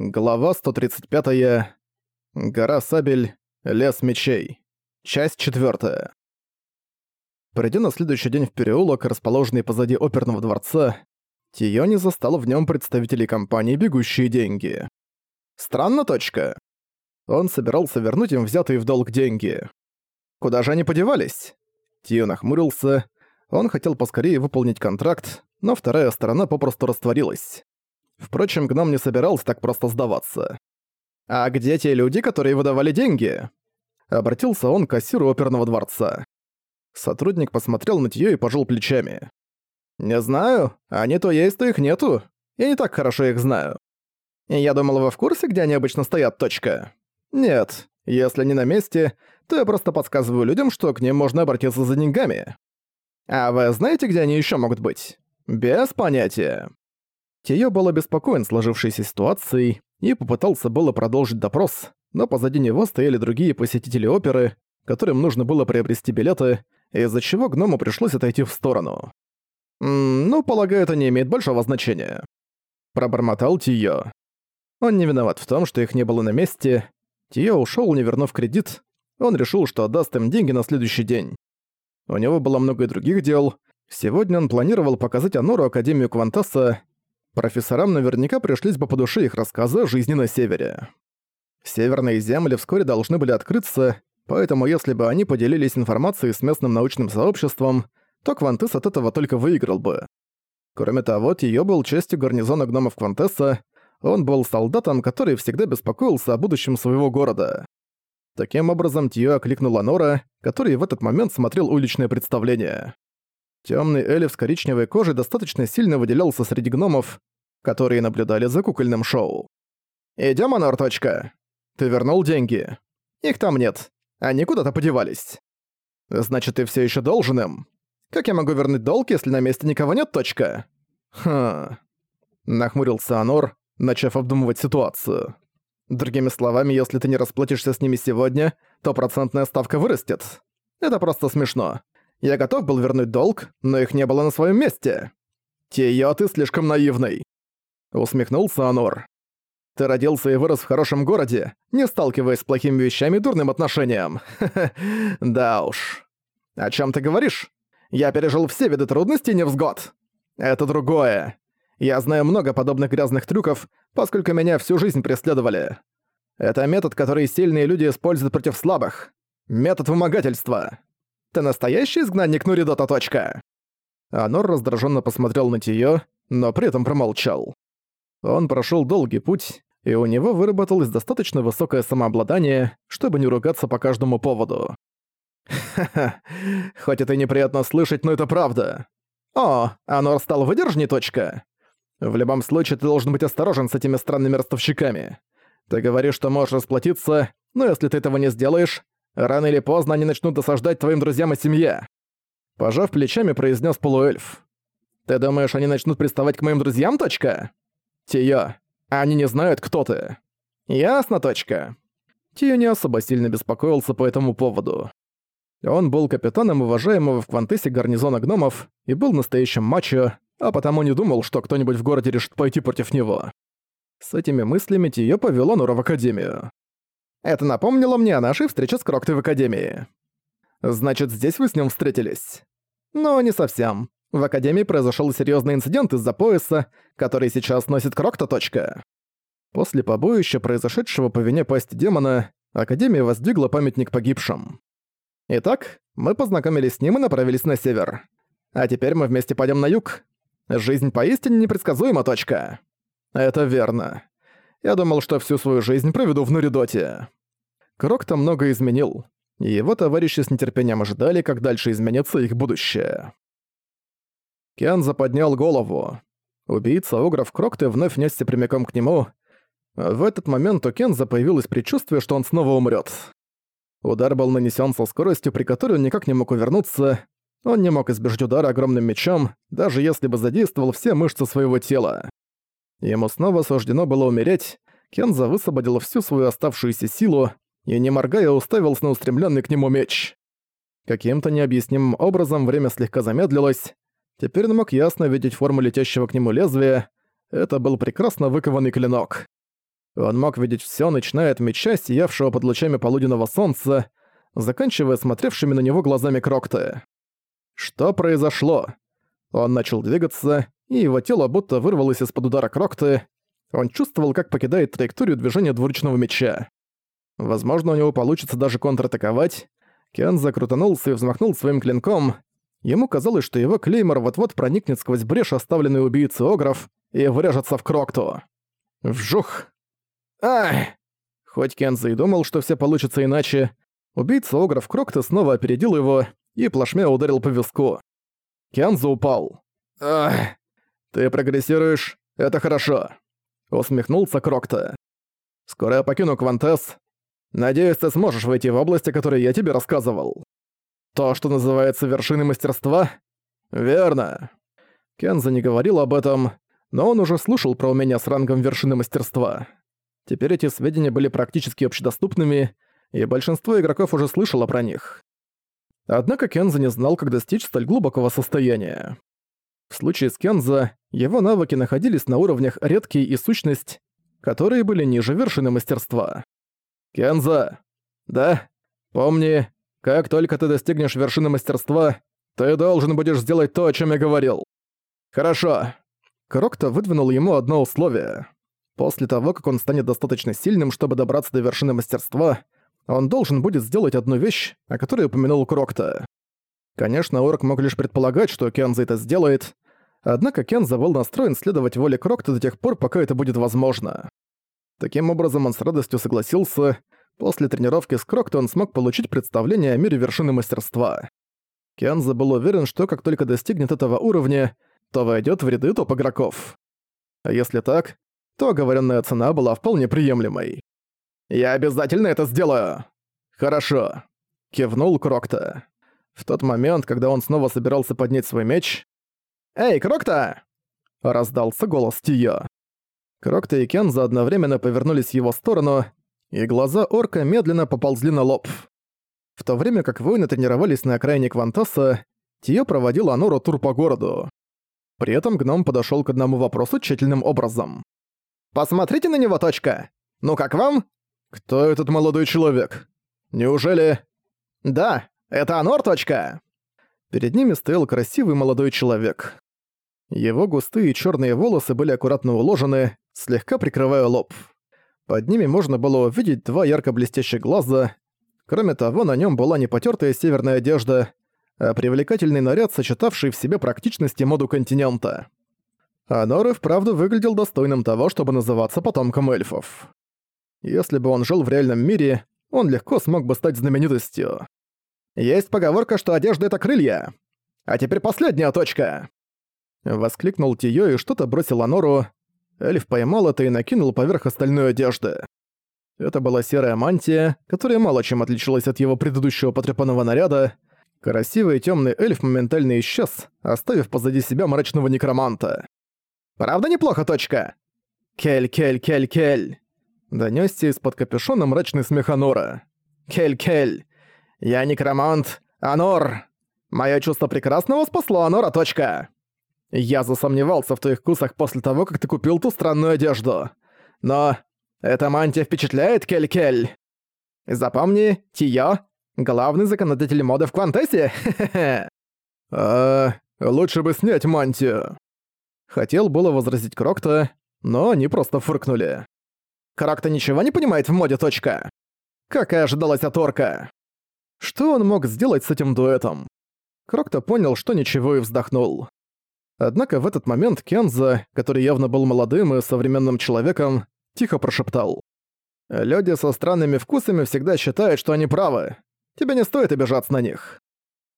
Глава 135. -я. Гора Сабель. Лес мечей. Часть 4. Придя на следующий день в переулок, расположенный позади оперного дворца, Тиони застал в нем представителей компании «Бегущие деньги». Странно, точка. Он собирался вернуть им взятые в долг деньги. Куда же они подевались? Тио нахмурился. Он хотел поскорее выполнить контракт, но вторая сторона попросту растворилась. Впрочем, гном не собирался так просто сдаваться. «А где те люди, которые выдавали деньги?» Обратился он к кассиру оперного дворца. Сотрудник посмотрел на неё и пожал плечами. «Не знаю. Они то есть, то их нету. Я не так хорошо их знаю. Я думал, вы в курсе, где они обычно стоят, точка? Нет. Если не на месте, то я просто подсказываю людям, что к ним можно обратиться за деньгами. А вы знаете, где они ещё могут быть? Без понятия. Тиё был обеспокоен сложившейся ситуацией и попытался было продолжить допрос, но позади него стояли другие посетители оперы, которым нужно было приобрести билеты, из-за чего гному пришлось отойти в сторону. «М «Ну, полагаю, это не имеет большого значения», — пробормотал Тиё. Он не виноват в том, что их не было на месте. Тиё ушёл, не вернув кредит. Он решил, что отдаст им деньги на следующий день. У него было много других дел. Сегодня он планировал показать Анору Академию Квантаса, профессорам наверняка пришлись бы по душе их рассказы о жизни на Севере. Северные земли вскоре должны были открыться, поэтому если бы они поделились информацией с местным научным сообществом, то Квантес от этого только выиграл бы. Кроме того, Тиё был частью гарнизона гномов Квантеса, он был солдатом, который всегда беспокоился о будущем своего города. Таким образом, Тиё окликнул Анора, который в этот момент смотрел уличное представление. Тёмный эльф с коричневой кожей достаточно сильно выделялся среди гномов, которые наблюдали за кукольным шоу. «Идём, Анор, точка. Ты вернул деньги? Их там нет. Они куда-то подевались. Значит, ты всё ещё должен им? Как я могу вернуть долг, если на месте никого нет, точка?» «Хм...» Нахмурился Анор, начав обдумывать ситуацию. Другими словами, если ты не расплатишься с ними сегодня, то процентная ставка вырастет. Это просто смешно. Я готов был вернуть долг, но их не было на своем месте. Тия, ты слишком наивный. Усмехнулся Анор. Ты родился и вырос в хорошем городе, не сталкиваясь с плохими вещами и дурным отношением. да уж. О чем ты говоришь? Я пережил все виды трудностей и невзгод. Это другое. Я знаю много подобных грязных трюков, поскольку меня всю жизнь преследовали. Это метод, который сильные люди используют против слабых. Метод вымогательства. Ты настоящий изгнанник Нуридота, точка?» Анор раздраженно посмотрел на Тиё, но при этом промолчал. Он прошел долгий путь, и у него выработалось достаточно высокое самообладание, чтобы не ругаться по каждому поводу. «Ха-ха, хоть это и неприятно слышать, но это правда. О, Анор стал выдержней, точка. В любом случае, ты должен быть осторожен с этими странными ростовщиками. Ты говоришь, что можешь расплатиться, но если ты этого не сделаешь, Рано или поздно они начнут досаждать твоим друзьям и семье. Пожав плечами, произнес полуэльф. Ты думаешь, они начнут приставать к моим друзьям, точка? Тио, они не знают, кто ты. Ясно, точка. Тио не особо сильно беспокоился по этому поводу. Он был капитаном уважаемого в Квантесе гарнизона гномов и был настоящим мачо, а потому не думал, что кто-нибудь в городе решит пойти против него. С этими мыслями Тио повел Анура в академию. Это напомнило мне о нашей встрече с Кроктой в Академии. Значит, здесь вы с ним встретились? Но не совсем. В Академии произошел серьезный инцидент из-за пояса, который сейчас носит Крокта. Точка. После побоища, произошедшего по вине пасти демона, Академия воздвигла памятник погибшим. Итак, мы познакомились с ним и направились на север. А теперь мы вместе пойдем на юг. Жизнь поистине непредсказуема. Точка. Это верно. Я думал, что всю свою жизнь проведу в Нуридоте. Крокто много изменил, и его товарищи с нетерпением ожидали, как дальше изменится их будущее. Кенза поднял голову. Убийца Огров Крокты вновь несся прямиком к нему. В этот момент у Кенза появилось предчувствие, что он снова умрет. Удар был нанесен со скоростью, при которой он никак не мог увернуться. Он не мог избежать удара огромным мечом, даже если бы задействовал все мышцы своего тела. Ему снова суждено было умереть, Кенза высвободил всю свою оставшуюся силу и, не моргая, уставился на устремленный к нему меч. Каким-то необъяснимым образом время слегка замедлилось. Теперь он мог ясно видеть форму летящего к нему лезвия. Это был прекрасно выкованный клинок. Он мог видеть всё, начиная от меча, сиявшего под лучами полуденного солнца, заканчивая смотревшими на него глазами Крокта. Что произошло? Он начал двигаться, и его тело будто вырвалось из-под удара Крокты. Он чувствовал, как покидает траекторию движения двуручного меча. Возможно, у него получится даже контратаковать. Кен закрутанулся и взмахнул своим клинком. Ему казалось, что его клеймор вот-вот проникнет сквозь брешь, оставленный убийцей Огров, и врежется в Крокту. Вжух! Ай! Хоть Кенза и думал, что все получится иначе, убийца Огров Крокта снова опередил его и плашмя ударил по виску. Кенза упал. «Ах, ты прогрессируешь, это хорошо», — усмехнулся Крокта. «Скоро я покину Квантес. Надеюсь, ты сможешь войти в области, которой я тебе рассказывал. То, что называется вершиной мастерства? Верно». Кенза не говорил об этом, но он уже слушал про умения с рангом вершины мастерства. Теперь эти сведения были практически общедоступными, и большинство игроков уже слышало про них. Однако Кенза не знал, как достичь столь глубокого состояния. В случае с Кенза, его навыки находились на уровнях редкий и сущность, которые были ниже вершины мастерства. «Кенза! Да? Помни, как только ты достигнешь вершины мастерства, ты должен будешь сделать то, о чем я говорил. Хорошо». Крокто выдвинул ему одно условие. После того, как он станет достаточно сильным, чтобы добраться до вершины мастерства, он должен будет сделать одну вещь, о которой упомянул Крокта. Конечно, Орк мог лишь предполагать, что Кенза это сделает, однако Кенза был настроен следовать воле Крокта до тех пор, пока это будет возможно. Таким образом, он с радостью согласился. После тренировки с Крокта он смог получить представление о мире вершины мастерства. Кенза был уверен, что как только достигнет этого уровня, то войдет в ряды топ-игроков. А если так, то оговоренная цена была вполне приемлемой. «Я обязательно это сделаю!» «Хорошо», — кивнул Крокта. В тот момент, когда он снова собирался поднять свой меч... «Эй, Крокта!» — раздался голос Тио. Крокта и Кенза одновременно повернулись в его сторону, и глаза орка медленно поползли на лоб. В то время как воины тренировались на окраине Квантаса, Тио проводил Анору тур по городу. При этом гном подошёл к одному вопросу тщательным образом. «Посмотрите на него, точка! Ну как вам?» «Кто этот молодой человек? Неужели...» «Да, это Анор, точка!» Перед ними стоял красивый молодой человек. Его густые черные волосы были аккуратно уложены, слегка прикрывая лоб. Под ними можно было увидеть два ярко-блестящих глаза. Кроме того, на нем была не потертая северная одежда, а привлекательный наряд, сочетавший в себе практичность и моду континента. Анор и вправду выглядел достойным того, чтобы называться потомком эльфов. Если бы он жил в реальном мире, он легко смог бы стать знаменитостью. Есть поговорка, что одежда — это крылья. А теперь последняя точка!» Воскликнул Тиё и что-то бросил Анору. Эльф поймал это и накинул поверх остальной одежды. Это была серая мантия, которая мало чем отличалась от его предыдущего потрепанного наряда. Красивый темный эльф моментально исчез, оставив позади себя мрачного некроманта. «Правда неплохо, точка?» «Кель-кель-кель-кель!» Донёсся из-под капюшона мрачный смех Анора. «Кель-кель! Я некромант Анор! Моё чувство прекрасного спасло Анора, точка!» Я засомневался в твоих вкусах после того, как ты купил ту странную одежду. Но эта мантия впечатляет, Кель-Кель. Запомни, Тио — главный законодатель моды в Квантесе. А, лучше бы снять мантию. Хотел было возразить Крокта, но они просто фыркнули. Крокта ничего не понимает в моде, точка. Как и ожидалось от орка. Что он мог сделать с этим дуэтом? Крокта понял, что ничего и вздохнул. Однако в этот момент Кенза, который явно был молодым и современным человеком, тихо прошептал. «Люди со странными вкусами всегда считают, что они правы. Тебе не стоит обижаться на них».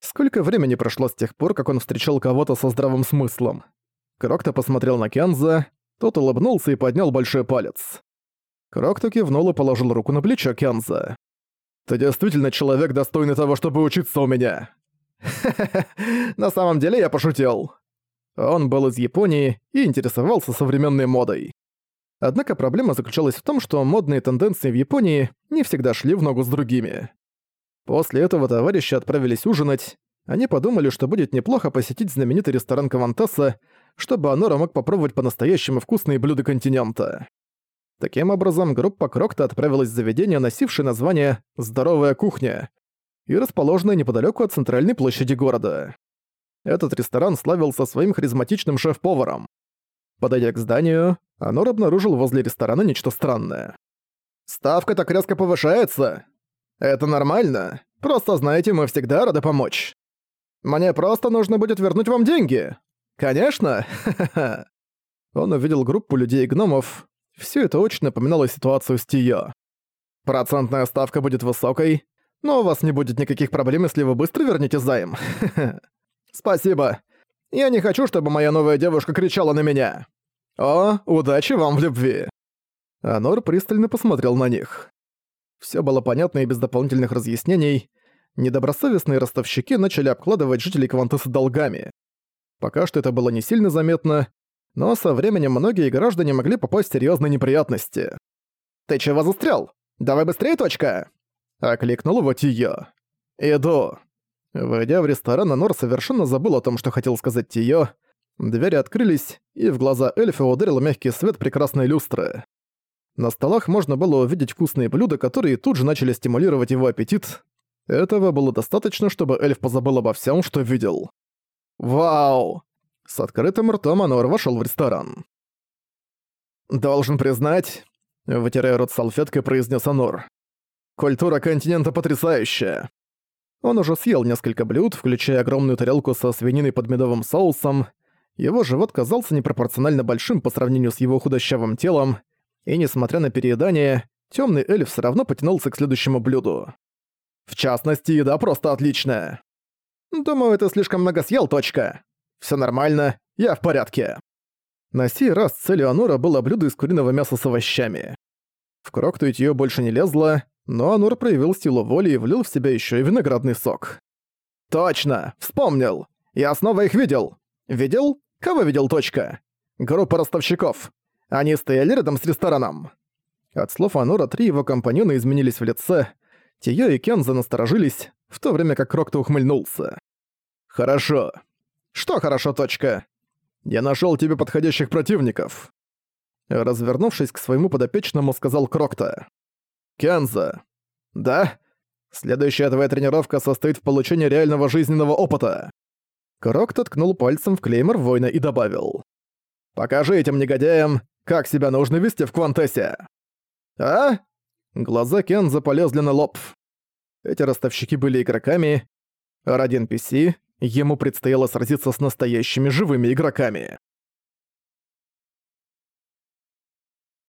Сколько времени прошло с тех пор, как он встречал кого-то со здравым смыслом? Крокто посмотрел на Кенза, тот улыбнулся и поднял большой палец. Крокто кивнул и положил руку на плечо Кенза. «Ты действительно человек, достойный того, чтобы учиться у меня!» на самом деле я пошутил». Он был из Японии и интересовался современной модой. Однако проблема заключалась в том, что модные тенденции в Японии не всегда шли в ногу с другими. После этого товарищи отправились ужинать. Они подумали, что будет неплохо посетить знаменитый ресторан Кавантаса, чтобы Анора мог попробовать по-настоящему вкусные блюда континента. Таким образом, группа Крокта отправилась в заведение, носившее название «Здоровая кухня» и расположенное неподалеку от центральной площади города. Этот ресторан славился своим харизматичным шеф-поваром. Подойдя к зданию, Анор обнаружил возле ресторана нечто странное. «Ставка так резко повышается! Это нормально. Просто знаете, мы всегда рады помочь. Мне просто нужно будет вернуть вам деньги. Конечно! Ха-ха-ха!» Он увидел группу людей-гномов. Все это очень напоминало ситуацию с Тио. «Процентная ставка будет высокой, но у вас не будет никаких проблем, если вы быстро вернете займ. Спасибо. Я не хочу, чтобы моя новая девушка кричала на меня. О, удачи вам в любви. Анор пристально посмотрел на них. Все было понятно и без дополнительных разъяснений. Недобросовестные ростовщики начали обкладывать жителей Квантеса долгами. Пока что это было не сильно заметно, но со временем многие граждане могли попасть в серьёзные неприятности. «Ты чего застрял? Давай быстрее, точка!» Окликнул его Тио. «Иду». Войдя в ресторан, Анор совершенно забыл о том, что хотел сказать Тио. Двери открылись, и в глаза эльфа ударил мягкий свет прекрасной люстры. На столах можно было увидеть вкусные блюда, которые тут же начали стимулировать его аппетит. Этого было достаточно, чтобы эльф позабыл обо всем, что видел. «Вау!» С открытым ртом Анор вошел в ресторан. «Должен признать...» Вытирая рот салфеткой, произнес Анор. «Культура континента потрясающая!» Он уже съел несколько блюд, включая огромную тарелку со свининой под медовым соусом. Его живот казался непропорционально большим по сравнению с его худощавым телом, и несмотря на переедание, темный эльф все равно потянулся к следующему блюду. В частности, еда просто отличная. Думаю, ты слишком много съел, точка. Все нормально, я в порядке. На сей раз целью Анура было блюдо из куриного мяса с овощами. В Крокту ее больше не лезло, но Анур проявил силу воли и влил в себя еще и виноградный сок. «Точно! Вспомнил! Я снова их видел! Видел? Кого видел, точка? Группа ростовщиков. Они стояли рядом с рестораном». От слов Анура три его компаньона изменились в лице. Тиё и Кенза насторожились, в то время как Крокто ухмыльнулся. «Хорошо. Что хорошо, точка? Я нашёл тебе подходящих противников». Развернувшись к своему подопечному, сказал Крокто. «Кенза». «Да? Следующая твоя тренировка состоит в получении реального жизненного опыта». Крокто ткнул пальцем в клеймор воина и добавил. «Покажи этим негодяям, как себя нужно вести в Квантесе». «А?» Глаза Кенза полезли на лоб. Эти ростовщики были игроками, а ради NPC ему предстояло сразиться с настоящими живыми игроками.